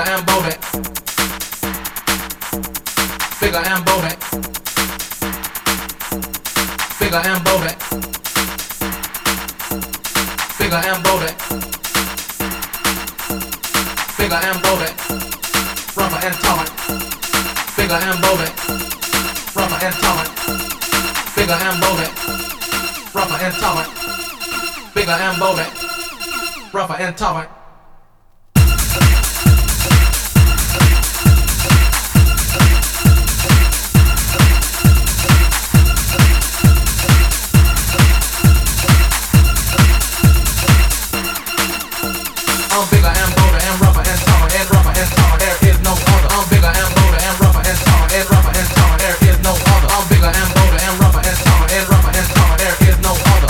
Bigger and bolder. Bigger and bolder. Bigger and bolder. Bigger and bolder. Bigger and bolder. Rubber and tonic. Bigger and bolder. Rubber and tonic. Bigger and bolder. Rubber and tonic. Bigger and bolder. Rubber and tonic.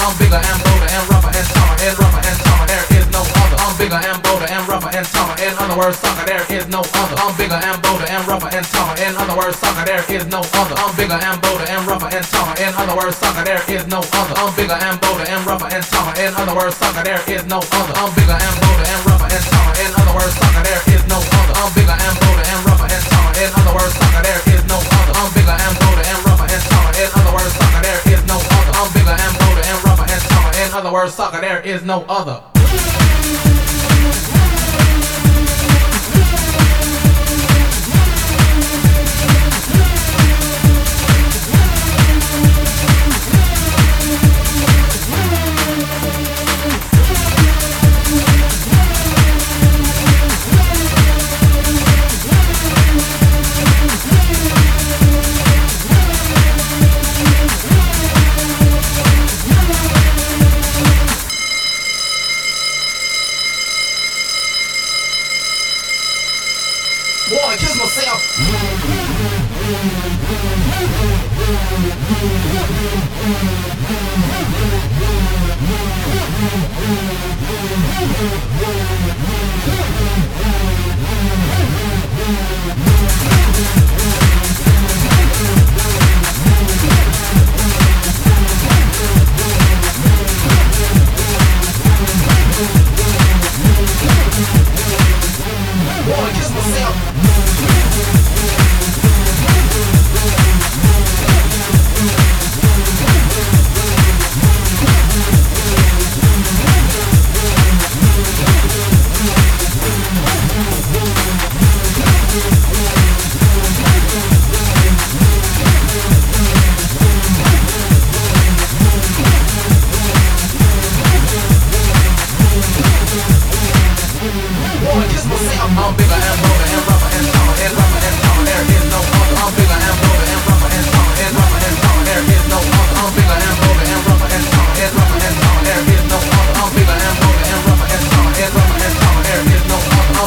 I'm bigger and bolder and rougher and taller and rougher and taller. There is no other. I'm bigger and bolder and rougher and taller. In other words, sucker, there is no other. I'm bigger and bolder and rougher and taller. In other words, sucker, there is no other. I'm bigger and bolder and rougher and taller. In other words, sucker, there is no other. I'm bigger and bolder and rougher and taller. In other words, sucker, there is no other. I'm bigger and bolder and rougher and taller. In other words, sucker, there is no other. I'm bigger and bolder and rougher and taller. In other words, sucker, there is no other. Other words, sucker, there is no other. Yeah.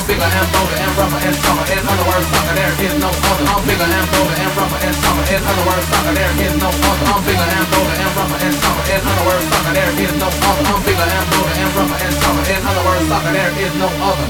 I'm bigger bolder and rougher and stronger. In other words, sucker, there is no other. I'm bigger bolder and rougher and stronger. In other words, sucker, there is no other. I'm bigger bolder and rougher and stronger. In other words, sucker, there is no other. I'm bigger bolder and rougher and stronger. In other words, sucker, there is no other.